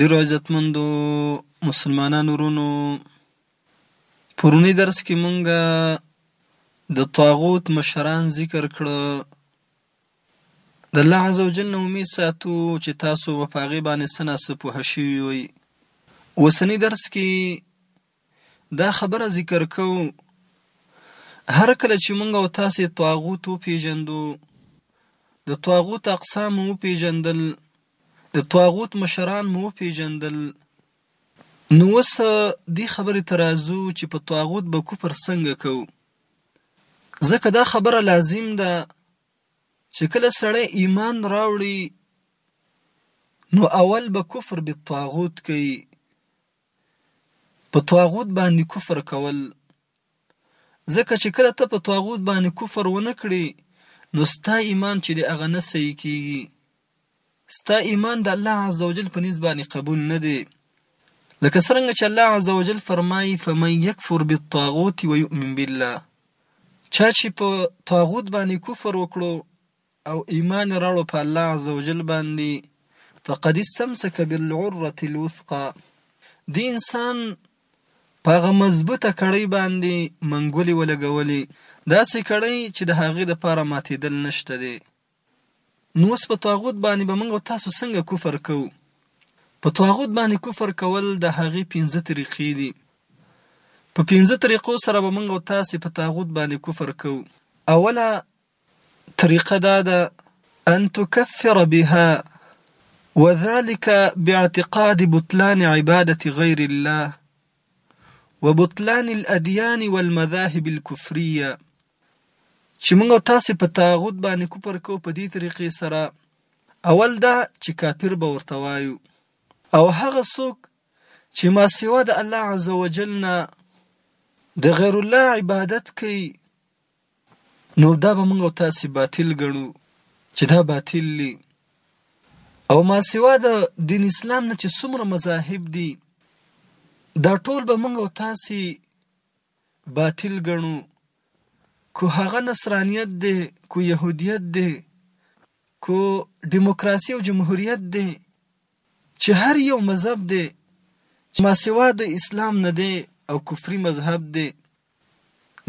ډیرو عزتمندو مسلمانانو وروڼو پرونی درس کې مونږه د طاغوت مشران ذکر کړه د الله عز وجل نه امید ساتو چې تاسو به په هغې باندې څه ناڅه پوه شوي وئ اوسنی درس کې دا خبره ذکر کوو هر کله چې موږ او تاسې طاغوت وپېژندو د طاغوت اقسام مو وپېژندل د طاغوت مشران مو وپېژندل نو اوس دې خبرې ته راځو چې په طاغوت به کفر څنګه کوو ځکه دا خبره لازم ده چې کله سړی ایمان راوړي نو اول به کفر بالطاغوت کوي په طاغوت باندې کفر کول ځکه چې کله ته په طاغوت باندې کفر ونه کړې نو ستا ایمان چې دی هغه نه صحیح کیږي ستا ایمان د الله عز وجل په نسبت باندې قبول نه دی لکه څنګه چې الله عز وجل فرمایي فمن یکفر بالطاغوت ویؤمن بالله چا چې په طاغوت باندې کفر وکړو او ایمان راوړو په الله عزوجل باندي فقد استمسک بالعرة الوثقی دي انسان په هغه مضبوطه کړۍ باندي منګولي ولګولي داسي کړۍ چي د هغي د پاره ماتیدل نشته دي نو اوس په طاغوت باندي به موږ تاسو څنګه کفر کوو په طاغوت باندي کفر کول د هغي پنځه طریقې دي په پنځه طریقو سره به موږ تاسو په طاغوت باندي کفر کوو اوله طریقه دا ده، ان تکفر بها وذلک باعتقاد بطلان عبادة غیر الله وبطلان الادیان والمذاهب الکفریه چې موږ او تاسې په طاغوت باندې کفر کوو په دې طریقې سره اول دا چې کافر به ورته وایو او هغه څوک چې ما سوا د الله عزوجل نه د غیر الله عبادت کوي نو دا به موږ او تاسې باطل ګڼو چې دا باطل دي او ما سوا د دین اسلام نه چې څومره مذاهب دي دا ټول به موږ او تاسې باطل ګڼو کو هغه نصرانیت دی کو يهودیت دی کو دیموکراسي او جمهوریت دی چې هر یو مذهب دی چې ما سوا د اسلام نه دی او کفري مذهب دی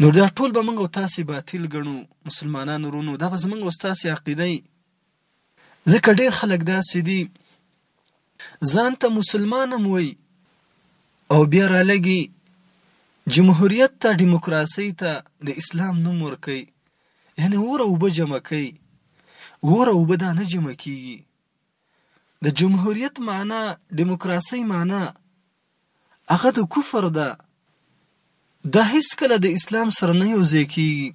نو دا ټول به موږ او تاسې باطل ګڼو مسلمانان ورونو دا به زموږ او تاسې عقیده وي ځکه ډېر خلک داسې دي ځان ته مسلمان هم وایي او بیا رالګي جمهوریت ته دیموکراسي ته د اسلام نوم ورکوي یعنې اور او اوبه جمع کوي اور او اوبه دا نه جمع کیږي د جمهوریت معنا دیموکراسي معنا هغه د کفر ده دا هیڅ کله د اسلام سره نه یو ځای کیږي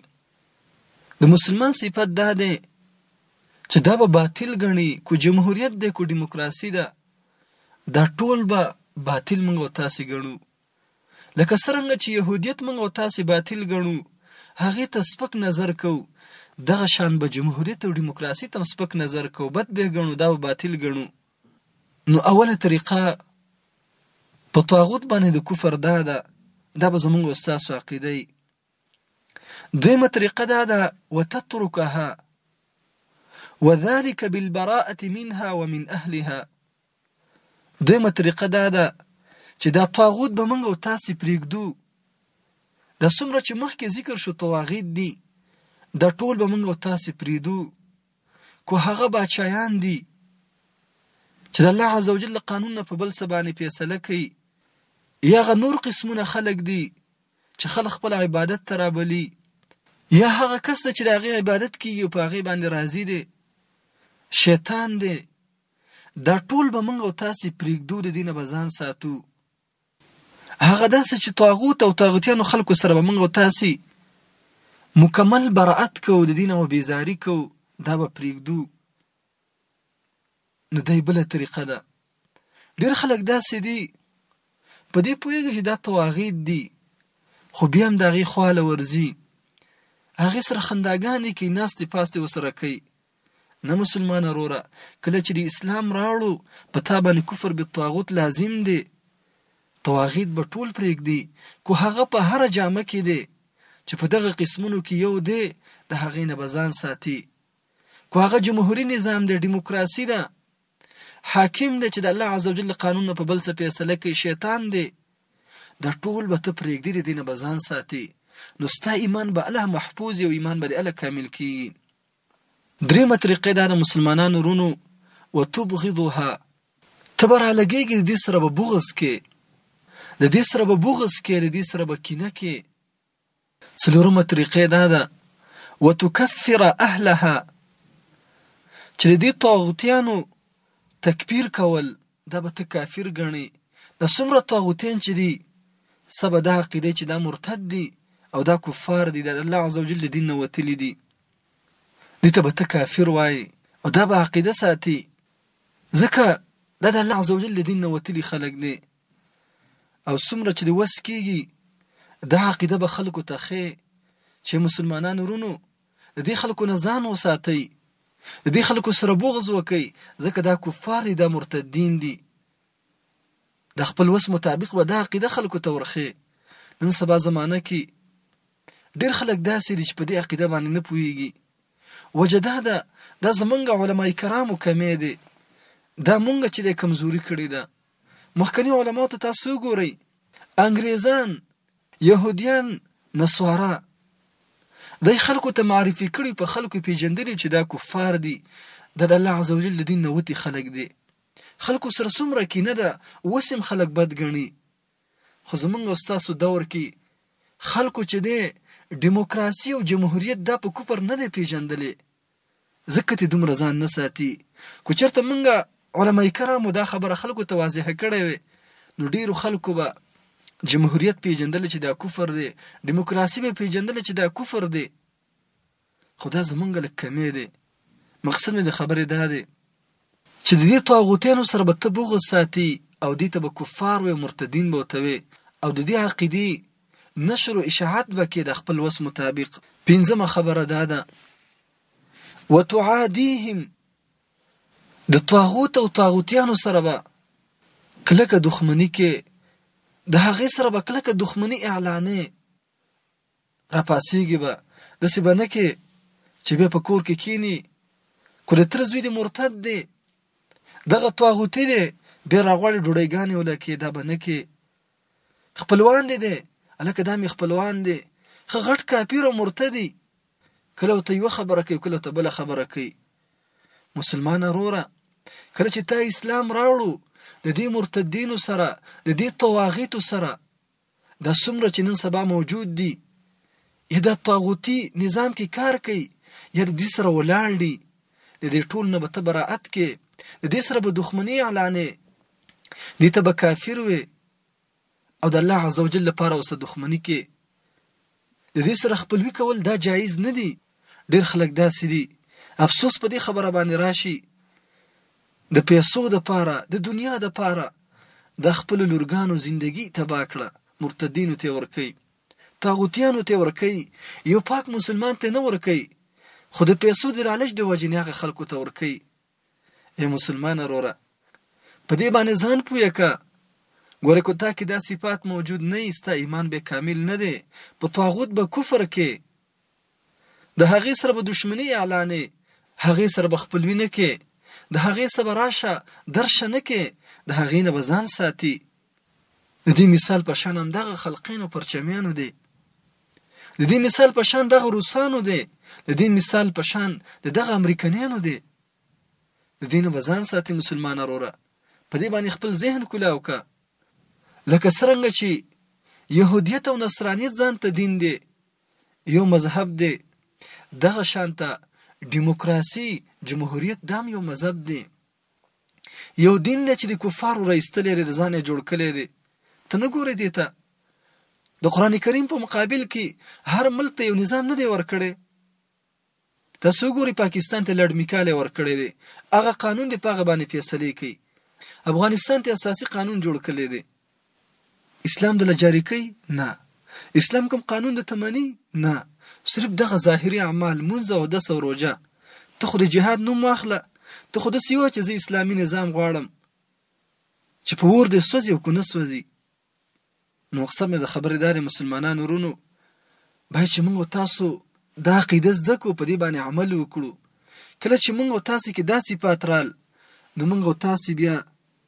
د مسلمان صفت دا دی چې دا به باطل غني کو جمهوریت دی کو دیموکراسي ده دا ټول به باطل موږ تاسو غنو لکه څرنګه چې یهودیت موږ او تاسې باطل ګڼو، هغې ته سپک نظر کوو، دغه شان به جمهوریت او ډیموکراسي ته هم سپک نظر کوو، بد به ګڼو، دا به باطل ګڼو. نو اوله طریقه په طاغوت باندې د کفر دا ده، دا به زموږ او ستاسو عقیده وي. دویمه طریقه دا ده، وتترکها وذلک بالبراءة منها ومن اهلها، دویمه طریقه دا ده چې دا طاغوت به موږ او تاسې پرېږدو دا څومره چې مخکې ذکر شو طواغیت دي دا ټول به موږ او تاسې پرېږدو کو هغه باچایان دي چې د الله عز وجل قانون نه په بل څه باندې فیصله کوي یا هغه نور قسمونه خلق دي چې خلک خپل عبادت ته رابلي یا هغه کس چې د هغې عبادت کیږي او په هغې باندې راضي دی شیطان دی دا ټول به موږ او تاسې پرېږدو د دې نه به ځان ساتو هغه داسې چې طاغوت او طاغوتیانو خلکو سره به موږ او تاسې مکمل برائت کوو د دې نه به بیزاري کوو دا به پرېږدو نو دا بله طریقه ده ډېر خلک داسې دي په دې پوهېږي چې دا تواغید دي خو بیا هم د هغې خواله ورځي هغې سره خنداګانې کوي ناستې پاستې ورسره کوي نه مسلمانه وروره کله چې د اسلام راوړو په تا باندې کفر بالطاغوت لازم دی طواغیت به ټول پرېږدي کو هغه په هر جامه کې دی چې په دغه قسمونو کې یو دی د هغې نه بزان ساتي کو هغه جمهوریت نظام دی دیموکراسي ده حاکم دی چې د الله عزوجل قانون په بل څه فیصله کوي شیطان دی دا ټول به ته پرېږدي د دینه بزان ساتي نو ستا ایمان به الله محفوظ او ایمان به الله کامل کیږي درېمه طریقه دا د مسلمانانو رونو وتبغضها ته به رالګېږي د دې سره به بغض کې د دې سره به بغض کې د دې سره به کینه کې څلورمه طریقه دا ده وتکفر اهلها چې د دې طاغوتیانو تکفیر کول دا به ته کافر ګڼې د څومره طاغوتیان چې دي سبا دا عقیده چې دا مرتد دي او دا کفار دي د الله عزوجل د دین نه وتلي دي دي ته به ته کافر وایې او دا به عقیده ساتي ځکه دا د الله عزوجل د دین نه وتلي خلک دي او څومره چې د وس کېږي دا عقیده به خلکو ته ښې چې مسلمانان ورونو د دې خلکو نه ځان وساتئ د دې خلکو سره بغض وکئ ځکه دا کفار دي دا مرتدین دي د خپل وس مطابق به دا عقیده خلکو ته ورخې نن سبا زمانه کې ډېر خلک داسې دي چې په دې عقیده باندې نه پوهېږي. وجه دا ده، دا زمونږ علماء کرامو کمی دی. دا مونږ چې دی کمزوري کړې ده. مخکني علماو ته تاسو وګورئ، انګریزان، یهودیان، نصارا دی خلکو ته معرفي کړي، په خلکو پیژندلي چې دا کفار دي، دا د الله عزوجل د دین نه وتي خلک دي. خلکو سره څومره کینه ده، اوس هم خلک بد ګڼي. خو زمونږ او ستاسو دور کې خلکو چې دی ډیموکراسي او جمهوریت دا په کفر نه دی پیژندلی ځکه تی دومره ځان نه ساتي کو چرته مونږ علما کرامو دا خبره خلکو ته واضح کړې وي نو ډیرو خلکو به جمهوریت پیژندل چې دا کفر دی ډیموکراسي به پیژندل چې دا کفر دی خو دا زمونږ لږ کمې دی مقصد مې د خبرې دا دی چې د دې طاغوتیانو سره به ته بغض ساتي او دې ته به کفار وې مرتدین به ورته وې او د دې عقیدې نشر و اشاعت به کې د خپل وس مطابق پنځمه خبره دا ده وتعادیهم د طاغوت او طاغوتیانو سره به کلکه دښمنی کې د هغې سره به کلکه دښمنی اعلانې راپاڅېږي به، داسې به نه کې چې بیا په کور کې کینی کو د تره زوی دې مرتد دی دغه طاغوتی دی بیا راغواړي ډوډۍ ګانې ولکې دا به نه کې خپلوان دې دی هلکه دا مې خپلوان دی ښه غټ کافر او مرتدي کله ورته یوه خبره کوي کله ورته بله خبره کوي مسلمانه روره کله چې تا اسلام راوړو د دې مرتدینو سره د دې طواغیتو سره دا څومره چې نن سبا موجود دي یا د طاغوتي نظام کې کار کوي یا د دې سره ولاړ دي د دې ټول نه به ته براعت کې د دې سره به دښمني اعلانې دې ته به کافر وي او د الله عزوجل لپاره اوسه دښمني کې د دې سره خپلوي کول دا جایز نه دي ډیر خلک داسې دي افسوس په دې خبره باندې راشي د پیسو د پاره د دنیا د پاره د خپل لورګانو زندگی تبا کړه مرتدینو ته ورکی طاغوتیانو ته ورکی یو پاک مسلمان ته نه ورکی خو د پیسو د لالچ د وجې نه هغه خلکو ته ورکی ای مسلمانه روره په دې باندې ځان پوه که ګوره کو تا کې دا صفات موجود نه ستا ایمان به کامل نه دی په طاغوت به کفر کې د هغې سره به دشمنی اعلانې هغې سره به خپلوي نه کې د هغې سره به راشه درشه نه کې د هغې نه به ځان ساتي د دې مثال په شان هم دغه خلقین او پرچمیانو دی د دې مثال په شان دغه روسانو دی د دې مثال په شان د دغه امریکایانو دی د دې نه بزان ساتي مسلمان وروره په دې باندې خپل ذهن کولاو کا لکه څنګه چې يهودیت او نصرانیت ځان ته دین دی یو مذهب دی دغه شانته دیموکراسي جمهوریت دام یو مذهب دی یو دین دی چې د کفارو را ایستلی دی د ځان یې جوړ کړی دی ته نه ګورې دې ته د قرآن کریم په مقابل کې هر ملک ته یو نظام نه دی ورکړی تاسو ګوري پاکستان ته لړ میکاله ورکړی دی هغه قانون دی په هغه باندې فیصله کوي افغانستان ته اساسي قانون جوړ کړی دی اسلام دله جاری کوي نه اسلام کوم قانون د تمنی نه صرف دغه ظاهری اعمال منځ او دس او روجه ته خو د جهاد نوم واخله ته خو د سیو چې زه اسلامي نظام غواړم چې په ور دې سوځي او کو نه سوځي نو مقصد مې د خبرې دارې مسلمانانو ورونو باید چې موږ تاسو دا قیده زده کو په دې باندې عمل وکړو کله چې موږ تاسو کې دا صفات رال نو موږ تاسو بیا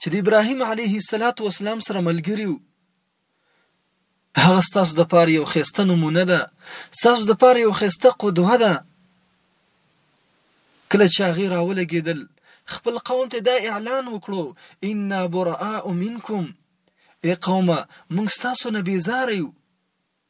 چې د ابراهیم علیه السلام سره ملګري وو هغه ستاسو د پاره یو خسته نمونه ده ستاسو د پاره یو خسته قدوه ده کله چې هغه راولګېدل خپل قوم ته دا اعلان وکړو ان براء منکم ای قومه موږ تاسو نه بیزار یو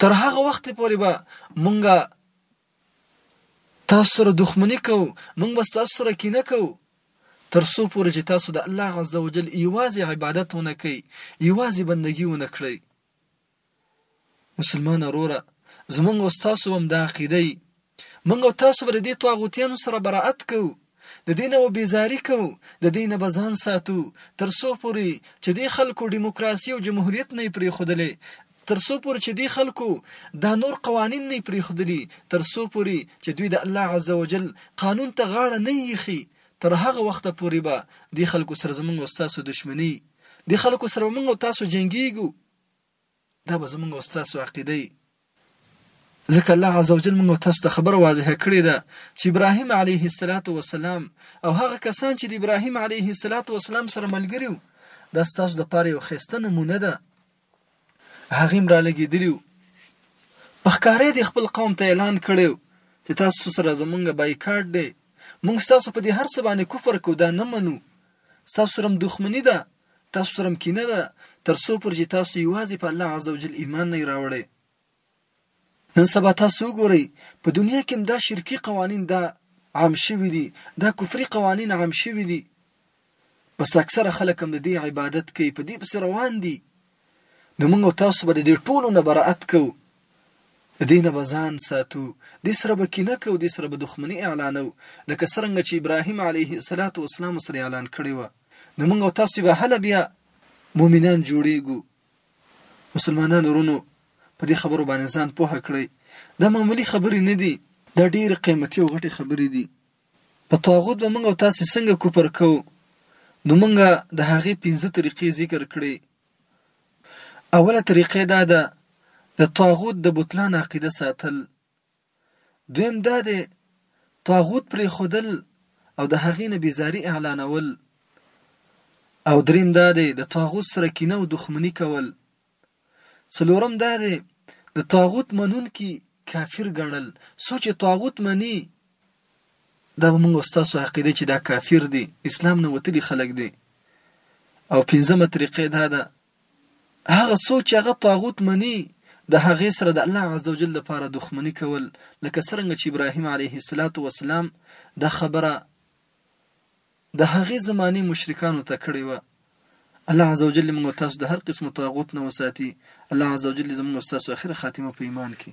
تر هغه وخته پورې به مونږ تاسو سره دښمني کوو مونږ به تاسو سره کینه کوو تر څو پورې چې تاسو د الله عزوجل ایوازې عبادت ونه کوي ایوازې بندگی ونه کړئ مسلمان وروره زمونږ او تاسو هم دا عقیده موږ او تاسو به د دې طاغوتیانو سره براءت کوو، د دې نه به بېزاري کوو، د دې نه به ځان ساتو، تر څو پورې چې دې خلکو ډیموکراسي او جمهوریت نه وي پرېښودلی، تر څو پورې چې دې خلکو دا نور قوانین نه وي پرېښودلي، تر څو پورې چې دوی د الله عزوجل قانون ته غاړه نه وي ایښې، تر هغه وخته پورې به دې خلکو سره زموږ او ستاسو دښمني وي، دې خلکو سره به موږ او تاسو جنګېږو. دا به زمونږ او ستاسو عقیده وي، ځکه الله عزوجل مونږ او تاسو ته خبره واضحه کړې ده چې ابراهیم علیه الصلوة والسلام او هغه کسان چې د ابراهیم علیه الصلوة والسلام سره ملګري وو دا ستاسو لپاره یو ښایسته نمونه ده هغه هم رالګېدلي وو په ښکاره دې خپل قوم ته اعلان کړی چې تاسو سره زمونږ بایکاټ دی مونږ تاسو په دې هر څه باندې کفر کو دا نه منو تاسو سره دښمنی ده تاسو سره مکینه ده تر څو پر چې تاسو یوازې په الله عزوجل ایمان نه راوړی نن سبا تاسو وګورئ په دنیا کې دا شرکی قوانین دا عام شوي دي دا کفري قوانین عام شوي دي بس اکثره خلک هم د دې عبادت کوي په دې پسې روان دي نو موږ تاسو به د دې ټولو نه برائت کوو د دې نه به ځان ساتو دې سره به کینه کوو دې سره به دښمني اعلانو لکه څرنګه چې ابراهیم علیه السلام سره اعلان کړی و نو موږ او تاسو به هله بیا مؤمنان جوړیږو مسلمانان ورونو په دې خبرو باندې ځان پوه کړئ دا معمولی خبرې نه دي دا ډېر قیمتي او غټي خبرې دي په طاغوت به موږ او تاسو څنګه کوپر کوو نو موږ د هغې پنځه طریقې ذکر کړې اوله طریقه دا ده د طاغوت د بطلان عقیده ساتل دویم دا دی، طاغوت پرېښودل او د هغې نه بېزاري اعلانول او دریم دا دی، د طاغوت سره کینه او دښمني کول څلورم دا دی، د طاغوت منونکي کافر ګڼل، څو چې طاغوت مني دا به موږ او ستاسو عقیده چې دا کافر دي، اسلام نه وتلي خلک دي او پنځمه طریقه دا ده، هغه څوک چې هغه طاغوت مني د هغې سره د الله عز وجل لپاره دښمني کول لکه څرنګه چې ابراهیم علیه السلام دا خبره د هغې زمانې مشرکانو ته کړې وه الله عز وجل موږ تاسو د هر قسم طاغوت نه وساتي الله عز وجل زموږ تاسو اخر خاتمه په ایمان کې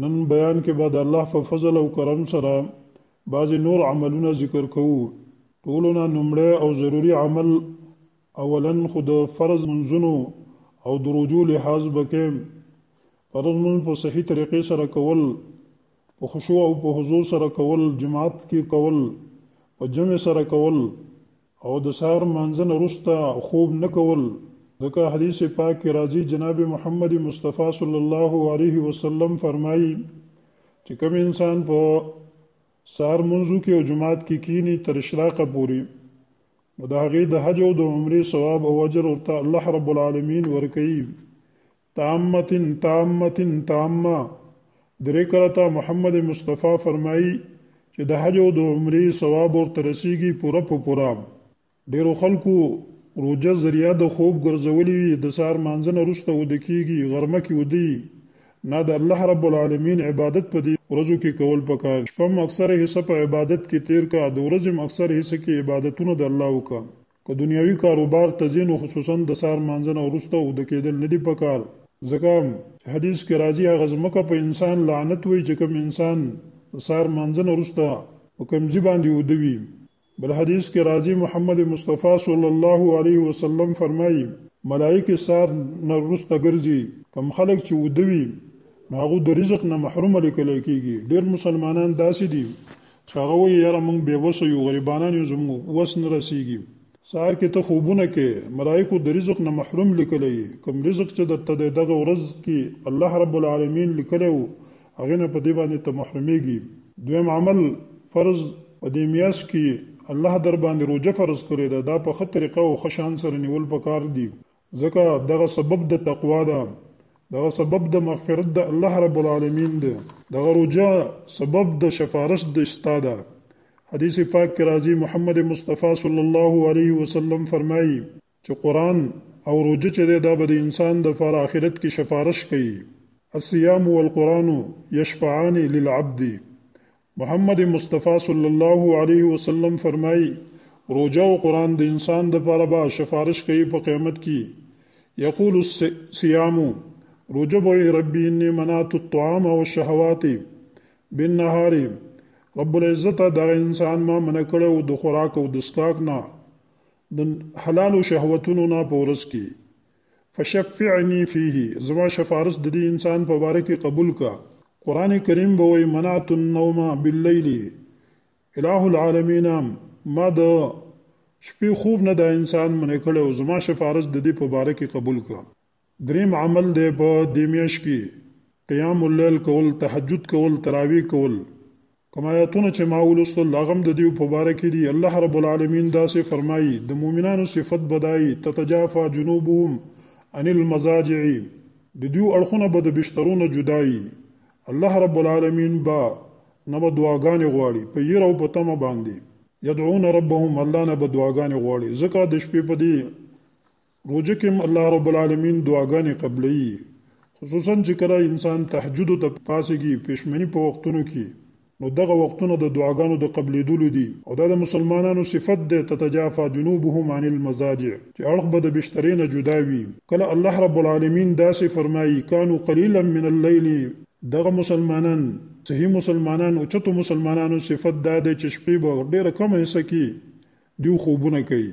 نن بیان کې به د الله په فضل او کرم سره بعضې نور عملونه ذکر کوو. ټولو نه نومړی او ضروري عمل اولاً خو د فرض لمونځونو او د روژو لحاظ به کې فرض لمونځ په صحیح طریقې سره کول، په خشوع او په حضوع سره کول، جماعت کې کول، په جمع سره کول، او د سهار لمانځه نه وروسته خوب نه کول، ځکه حدیث پاک کې راځي جناب محمد مصطفی صلی الله علیه وسلم فرمایي چې کوم انسان په سهار منځو کې او جماعت کې کینی تر اشراقه پورې نو د هغې د حج او د عمرې ثواب او اجر ورته الله رب العالمین ورکوي تامة تامة تامة درې کرته محمد مصطفی فرمايي چې د حج او د عمرې ثواب ورته رسېږي پوره په پوره. ډېرو خلکو روژه ذريعه د خوب ګرځولې وي، د سهار لمانځه نه وروسته وده کېږي، غرمه کې وده يي نه د الله رب العالمين عبادت په دې ورځو کې کول پکار دي، شپه هم اکثره حصه په عبادت کې تېر کړه، د ورځې هم اکثر حصه کې عبادتونه د الله وکړه. که دنیوي کاروبار ته ځې نو خصوصاً د سهار لمانځه نه وروسته اوده کېدل نه دي په کار، ځکه چې حدیث کې راځي، هغه ځمکه په انسان لعنت وایي چې کوم انسان د سهار لمانځه نه وروسته په کوم ځي باندې اوده وي. بل حدیث کې راځي، محمد مصطفی صلی الله علیه وسلم فرمایي، ملائکې سهار نه وروسته ګرځي، کوم خلک چې اوده وي نو هغوی د رزق نه محروم لیکل کېږي، ډېر مسلمانان داسې دي چې هغه وایي یاره موږ بې وسه یو غریبانان یو زموږ وس نه رسیږي سهار کې ته خوبونه کې ملائکو د رزق نه محروم لیکلی یې کوم رزق چې درته دی دغه ورځ کې الله رب العالمین لیکلی و هغې نه په دې باندې ته محرومیږي دویم عمل فرض په دې میاشت کې الله در باندې روژه فرض کړې ده دا په ښه طریقه او ښه شان سره نیول پکار دي ځکه دغه سبب د تقوا ده دغه سبب د مغفرت د الله رب العالمین ده دغه روجه سبب د شفارش د استا ده حدیث پاک کې راځي محمد مصطفی صلی الله علیه وسلم فرمایي چې قران او روجه چې ده دا به د انسان د فار آخرت کې شفارش کوي الصيام والقران يشفعان للعبد محمد مصطفی صلی الله علیه وسلم فرمائی روژه او قرآن د انسان د پاره به شفارش کوي په قیامت کی یقول الصیام روژه به ربی انی منعت الطعام او الشهوات بالنهار رب العزت دا انسان ما منع کړو د خوراک او د سکاک نه د حلال شهوتونو نه په ورځ کې فشفعنی فیه، زما شفارس د دې انسان په باره کې قبول کړه. قرآن کریم به وایي، منعت النوم باللیل اله العالمین، ما د شپې خوب نه دا انسان منع کړی او زما شفارس د دې په باره کې قبول کړه. دریم عمل دی په دې میاشت کې قیام اللیل کول، تهجد کول، تراویح کول، کوم آیاتونه چې ما ولوستل هغه هم د دیو په باره کې دي، الله رب العالمین داسې فرمایي، د مؤمنانو صفت به دا يي، تتجافا جنوبهم عن المضاجع، د دیو اړخونه به د بسترو نه جدا يي، الله رب العالمین به نه به دعاګانې غواړي، په یره او په تمه باندې، یدعون ربهم الله نه به دعاګانې غواړي، ځکه د شپې په دې روژه کې هم الله رب العالمین دعاګانې قبلوي خصوصا چې کله انسان تهجد ته پاسېږي پښمني په وختونو کې نو دغه وختونه د دعاګانو د قبلېدلو دي او دا د مسلمانانو صفت دی تتجافا جنوبهم عن المضاجع چې اړخ به د بشترې نه جدا وي کله الله رب العالمین داسې فرمایي کانو قلیلا من اللیل دغه مسلمانان صحیح مسلمانان او چتو مسلمانانو صفت دا دی چې شپې به ډېره کمه حصه کې دیو خوبونه کوي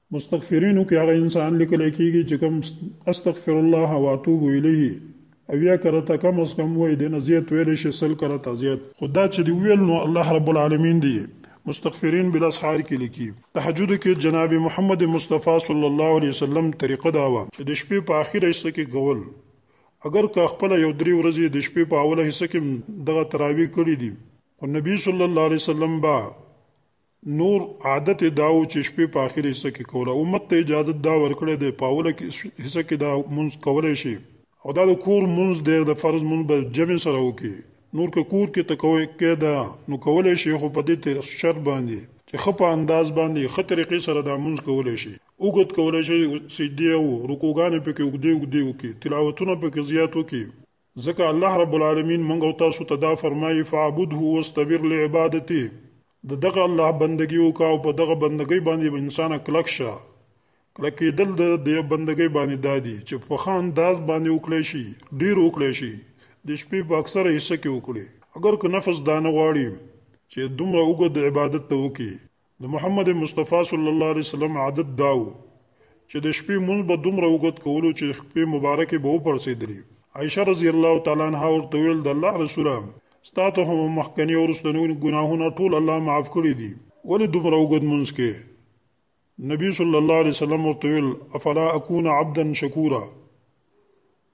مستغفرینو کې هغه انسان لیکل کېږي چې کوم استغفر الله واتوب الیه اویا کرته کم از کم وای د نزیت ویل شي سل کرته زیات خدا چې دی ویل نو الله رب العالمین دی مستغفرین بل اسحار کې لیکي تهجد کې جناب محمد مصطفی صلی الله علیه وسلم طریقه دا و چې د شپې په اخیره حصہ کې کول اگر که خپل یو درې ورځې د شپې په اوله حصہ کې دغه تراوی کړی دي او نبی صلی الله علیه وسلم با نور عادت یې دا و چې شپې په اخر حصه کې کوله. امت ته یې اجازت دا ورکړی دی، په اوله حصه کې دا مونځ کولی شې. او دا د کور مونځ دی، د فرض مونځ به جمع سره وکړې. نور که کور کې ته کوې قیده، نو کولی شې، خو په دې شرط باندې چې ښه په انداز باندې، ښه طریقې سره دا مونځ کولی شې. اوږد کولی شې، سجدې او رکوعګانې پکې اوږدې اوږدې وکړې، تلاوتونه پکې زیات وکړې. ځکه الله رب العالمین موږ او تاسو ته دا فرمایي فعبده واستبر لعبادته د دغه الله بندګي وکا او په دغه بندګۍ باندې انسان کلک شه کلکېدل د د بندګۍ باندې دادي چې په خان داز باندې وکړی شي ډیر وکړی شي د شپې په اکثره حصہ کې وکړي اگر که نفس دانه غواړي چې دومره وګد عبادت ته وکړي د محمد مصطفی صلی الله علیه وسلم عادت داو چې د شپې مونږ به دومره وګت کولو چې خپې مبارکې به وپړسېدلې عائشه رضی الله تعالی عنها ورته ویل د الله رسوله ستا ته هم مخکنی او رستنی ګناهونه ټول الله معاف کړی دي ولې دومره وګت مونږ کې نبی صلی الله علیه وسلم ورته ویل افلا اكون عبدا شکورا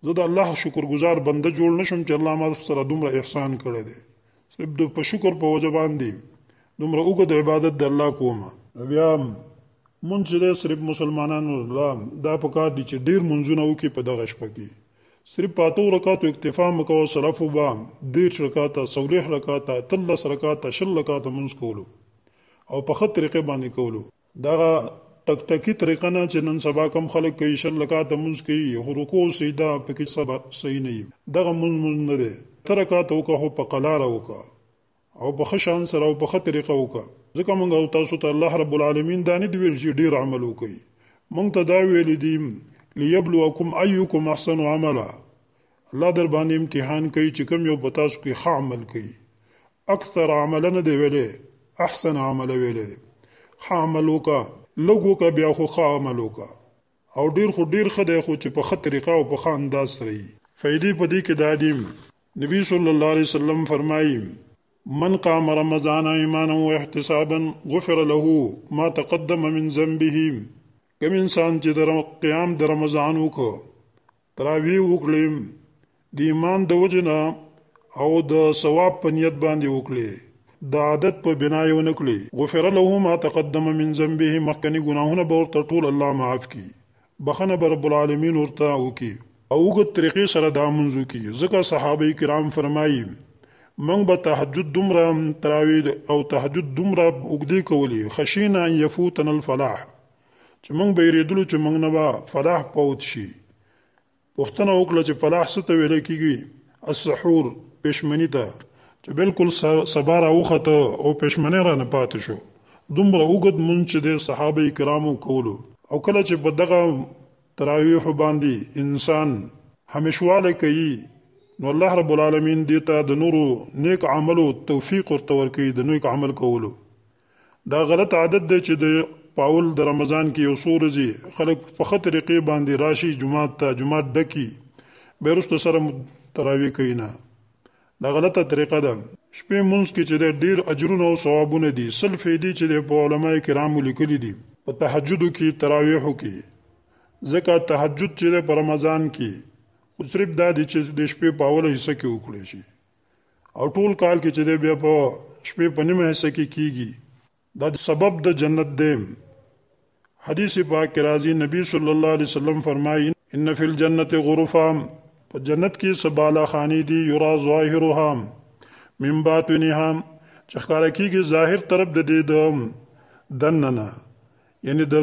زه د الله شکرګزار بنده جوړ نشم چې الله ما سره دومره احسان کړی دی صرف د په شکر په وجه باندې دومره اوږد عبادت د الله کوم بیا مونږ چې صرف مسلمانانو لا دا په کار دي چې ډیر منځونه وکي په دغه شپه کې صرف پاتو رکعاتو اکتفا مکو سلف و با دیر رکعات صالح رکعات تلس رکعات شل رکعات منځ کولو او په خط طریقې باندې کولو دغه ټک ټکی طریقه نه چې نن سبا کم خلک کوي شل رکعاته مونځ کوي خو رکوع او سجده پکې صبر صحیح نه وي دغه مونځ مونځ نه دی اته رکعاته وکړه خو په قلاره وکړه او په ښه شان سره او په ښه طریقه وکړه ځکه مونږ او تاسو ته الله رب العالمین دا نه دي ویل چې ډیر عمل وکړئ مونږ ته دا ویلي دي لیبلوکم ایکم احسن عملا الله در باندې امتحان کوي چې کوم یو په تاسو کې ښه عمل کوي اکثر عمل نه دی ویلې احسن عمل ویلې دی ښه عمل وکا لږ وکا بیا خو ښه عمل وکا او ډیر خو ډیر ښه دی خو چې په ښه طریقه او په ښه انداز سره یي فائدې په دې کې دا دي نبی صلی الله علیه وسلم فرمایي من قام رمضان ایمانا و احتسابا غفر له ما تقدم من ذنبه کم انسان چې د قیام د رمضان وکړو تراوی وکړي د ایمان د وجنه او د ثواب په نیت باندې وکړي د عادت په بنا یې ونه کړي غفر له ما تقدم من ذنبه مخکني ګناهونه به ورته ټول الله معاف کړي بخنه به رب العالمین ورته وکړي او وګت طریقې سره دا منځ وکړي ځکه صحابه کرام فرمایي موږ به تهجد دومره تراوی او تهجد دومره اوږدې کولې خشینا یفوتن الفلاح چې موږ به یریدلو چې موږ نه به فلاح پوت شي پوښتنه وکړه چې فلاح څه ته ویل کیږي السحور پښمنی ته چې بالکل سبا راوخته او پښمنه را نه پاتې شو دومره وګد مون چې د صحابه کرامو کولو او کله چې په دغه تراویح باندې انسان همیشواله کوي نو الله رب العالمین دې ته د نورو نیک عملو توفیق ورته ورکوي د نیک عمل کولو دا غلط عادت دی چې د پاول د رمضان کې یو څو ورځې خلک په ښه طریقې باندې راشي جماعت ته جماعت ډکی بیا وروسته سره تراوی کوي نه دا غلطه طریقه ده شپې مونږ کې چې د ډیر اجرونه او ثوابونه دي سل فیدې چې د په علما کرامو لیکلي دي په تهجد کې تراویح کې ځکه تهجد چې د په رمضان کې خو صرف دا دي چې د شپې په اوله حصہ کې وکړي شي او ټول کال کې چې دی بیا په شپې په نیمه حصہ کې کیږي دا سبب د جنت دی حدیث پاک کې راځي نبی صلی الله علیه وسلم فرمایي ان فی الجنت غرفه په جنت کې سباله خانی دی یرا ظاهرها من باطنها چې ښکارا کیږي ظاهر طرف د دې د دننه یعنی د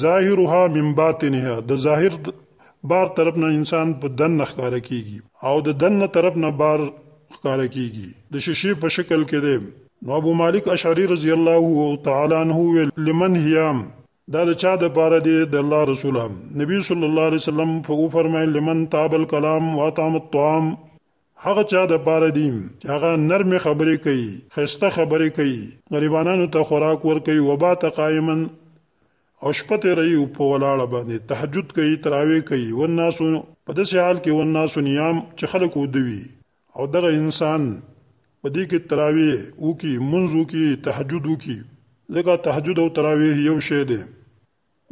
ظاهرها من باطنها د ظاهر بار طرف نه انسان په دن ښکار کیږي او د دن طرف نه بار ښکار کیږي د شیشې په شکل کې دی نو ابو مالک اشعری رضی الله تعالی عنہ ویل لمن هیام دا د چا د پاره دی د الله رسول نبی صلی الله علیه وسلم په فرمایل لمن تاب الکلام واطعم الطعام هغه چا د پاره دي چې هغه نرمې خبرې کوي، ښایسته خبرې کوي، غریبانانو ته خوراک ورکوي، وبات قائما او شپه تېروي او په ولاړه باندې تهجد کوي، تراویح کوي، والناس په داسې حال کې والناس نیام چې خلک اوده وي او دغه انسان په دې کې تراویح وکړي، لمونځ وکړي، تهجد وکړي، ځکه تهجد او تراویح یو شی دی،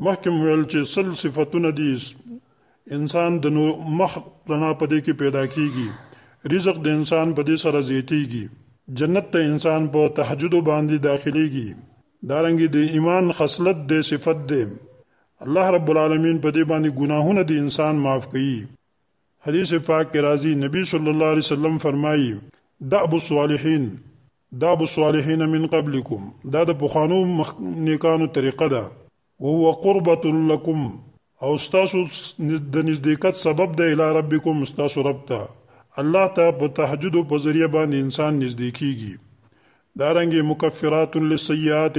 مخکې مو ویل چې سل صفتونه دي انسان د نو مخ رڼا په دې کې پیدا کیږي رزق د انسان په دې سره زیاتیږي جنت ته انسان په تهجد باندې داخليږي دارنګ د ایمان خصلت د صفت ده الله رب العالمین په دې باندې ګناهونه د انسان معاف کوي حدیث پاک کې راځي نبی صلی الله علیه وسلم فرمایي دعب الصالحین داب الصالحین من قبلکم دا د پخوانو نیکانو طریقه ده. وهو قربة لکم او ستاسو د نزدېکت سبب ده الی ربکم ستاسو رب ته، الله ته په تهجدو په ذریعه باندې انسان نزدې کېږي. دارنګه مکفرات للسیئات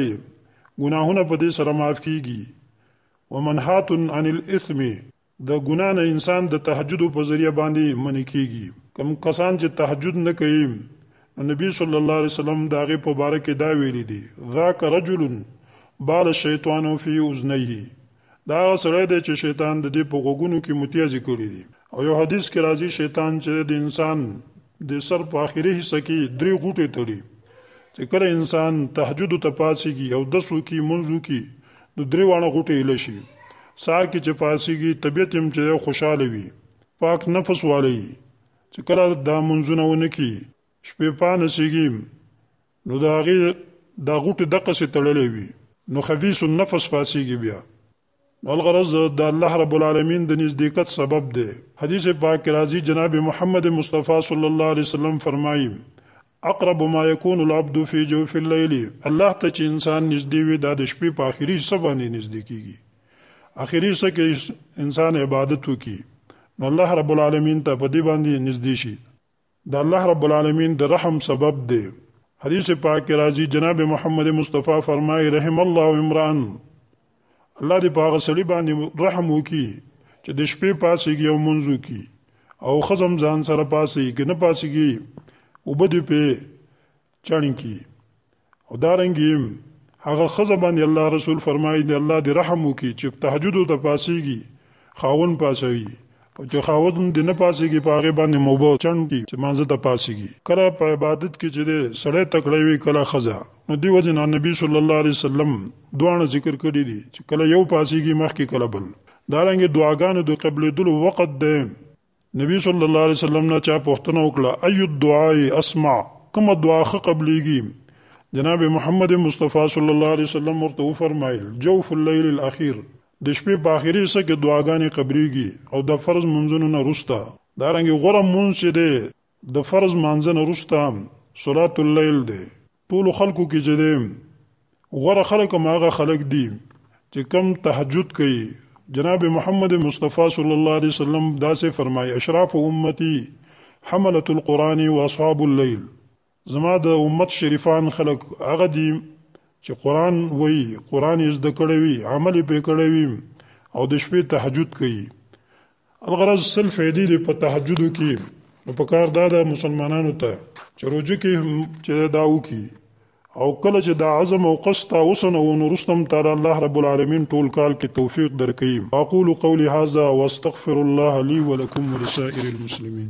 ګناهونه په دې سره معاف کېږي. ومنهاة عن الاثم. د ګناه نه انسان د تهجد په ذریعه باندې منع کیږي. کوم کسان چې تهجد نه کوي نو نبی صلی الله علیه وسلم د هغه په باره کې دا ویلي دي، ذاک رجل بال الشیطان فی اذنیه، دا هغه سړی دی چې شیطان د دې په غوږونو کې متیازې کړي دي او یو حدیث کې راځي شیطان چې دی د انسان د سر په اخري حصه کې درې غوټې تړي چې کله انسان تهجد ته پاسيږي او دسو کې منځو کې نو درې وانه غوټې اله شي سار کې چې پاسيږي طبيعت هم چې خوشاله وي پاک نفس والی چې کله دا منځونه ونکي شپې پانه سيږي نو دا غي دا غوټې دقه سي تړلې وي نو خبيث النفس فاسيږي بیا الغرض د الله رب العالمین د نزدېکت سبب دی حدیث پاک کې راځي جناب محمد مصطفی صلی الله علیه وسلم فرمایي اقرب ما یکون العبد فی جوف اللیل الله ته چې انسان نږدې وي دا د شپې په آخري حصه باندې نږدې کیږي آخري حصه کې انسان عبادت وکړي نو الله رب العالمین ته په دې باندې نږدې شي د الله رب العالمين د رحم سبب دی. حديث پاک کې راځي جناب محمد مصطفی فرمايي رحم الله امرا الله دې په هغه سړي باندې رحم وکړي چې د شپې پاسېږي او مونځ وکړي او ښځه هم ځان سره پاسېږي که نه پاسېږي اوبه دې پې چڼ کی او دارنګي هغه خزه باندې الله رسول فرمایي دی الله دی رحم وکي چې تهجد ته پاسيږي خاون پاسوي او چې خاون دې نه پاسيږي په هغه باندې موبو چڼ کی چې مانزه ته پاسيږي کله په عبادت کې چې سړی تکړه وي کله خزه نو دی وجنه نبی صلی الله علیه وسلم دوه ذکر کړی دي چې کله یو پاسيږي مخکې کله بل دارنګ دعاګانو د قبلې دلو وخت دی نبی صلی الله علیه وسلم نه چا پوښتنه وکړه ای الدعاء اسمع کوم دعا خه قبليږي جناب محمد مصطفی صلی الله علیه وسلم ورته فرمایل جوف الليل الاخير د شپې په اخیری سه کې دعاګانې قبليږي او د فرض منځونو نه رستا دا رنګ غره مونږ چې ده د فرض منځنه رستا صلات الليل ده ټولو خلکو کې چې دی غوره خلک هم هغه خلک دي چې کم تهجد کوي جناب محمد مصطفی صلی الله علیه وسلم داسې فرمایي اشراف امتی حملت القرآن و اصحاب اللیل زما د امت شریفان خلک هغه دي چې قرآن وایي قرآن یې زده کړی وي عمل یې پرې کړی وي او د شپې تهجد کوي الغرض سل فائدې دي په تهجد کې نو په کار دا د مسلمانانو ته چې روزه کې چې دا وکي او کله چې دا عزم او قصد اوسنه و نو رستم تعالی الله رب العالمین ټول کال کې توفیق درکړي اقول قولی هذا واستغفر الله لي ولكم ولسائر المسلمين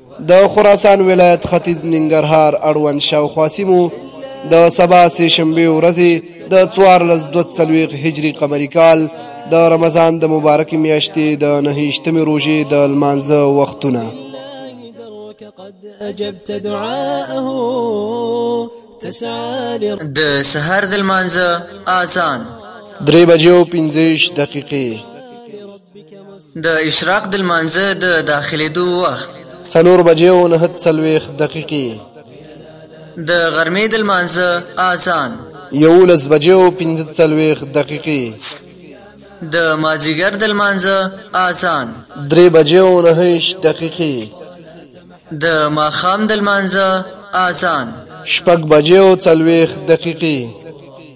د خراسان ولایت ختیځ ننګرهار اړوند شاوخوا سیمو د سبا سې شنبې ورځې د 1424 هجری قمری کال د رمضان د مبارک میاشتې د نهیشتمې روژې د لمانځه وختونه د سهار د لمانځه اذان درې بجې او 15 دقیقې د اشراق د لمانځه د داخلېدو وخت څلور بجې او نهه څلوېښت دقیقې د غرمې د لمانځه اذان یولس بجې او پنځه څلوېښت دقیقې د مازیګر د لمانځه اذان درې بجې او نههویشت دقیقې د ماښام د لمانځه اذان شپږ بجې او څلوېښت دقیقې